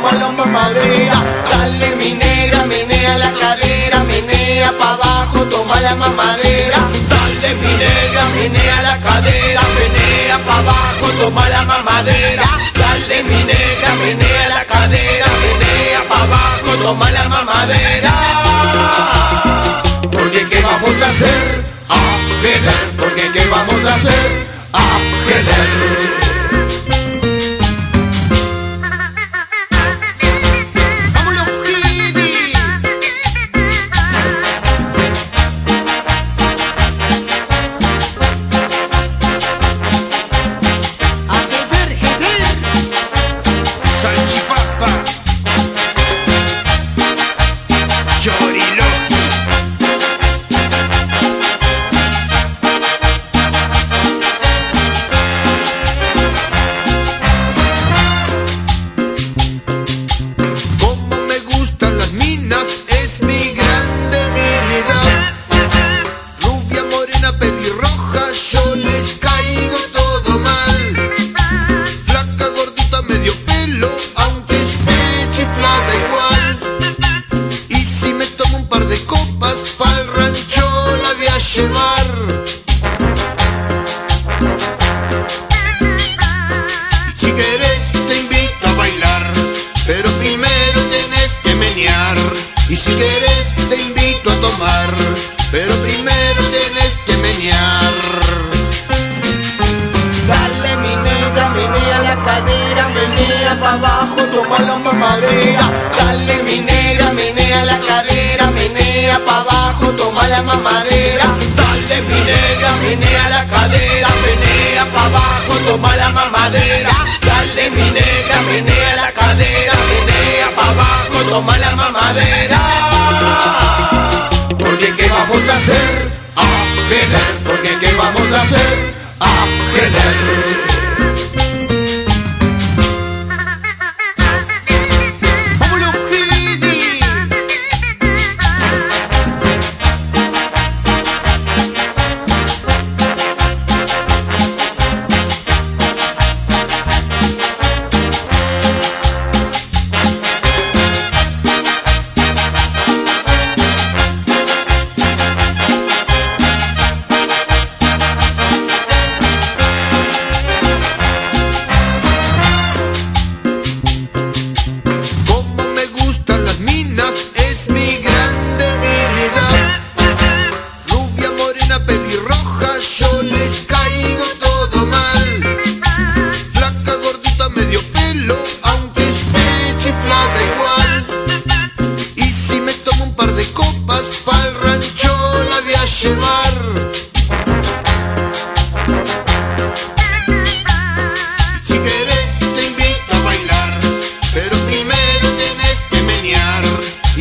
toma la mamadera. Dale mi negra, menea la cadera, menea pa' abajo, toma la mamadera. Dale mi negra, menea la cadera, menea pa' abajo, toma la mamadera. Dale mi negra, menea la cadera, menea pa' abajo, toma la mamadera. Porque qué vamos a hacer, a querer, porque qué vamos a hacer, a Chorilo pero primero tenés que menear. Dale mi negra, menea la cadera, menea pa' abajo, toma la mamadera. Dale mi negra, menea la cadera, menea pa' abajo, toma la mamadera. Dale mi negra, menea la cadera, menea pa' abajo, toma la mamadera. Dale mi negra, menea la cadera, menea pa' abajo, toma la mamadera. A hacer, a querer, porque qué vamos a hacer, a querer.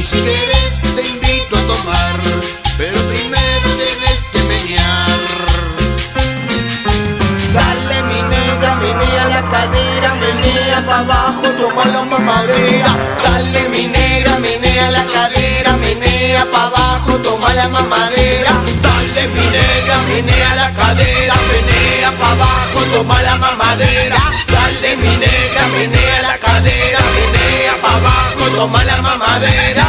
Si querés te invito a tomar, pero primero tenés que menear. Dale mi negra, menea la cadera, menea pa' abajo, toma la mamadera. Dale mi negra, menea la cadera, menea pa' abajo, toma la mamadera. Dale mi negra, menea la cadera, menea pa' abajo, toma la mamadera. Dale mi negra, la cadera, menea pa' abajo, toma la mamadera.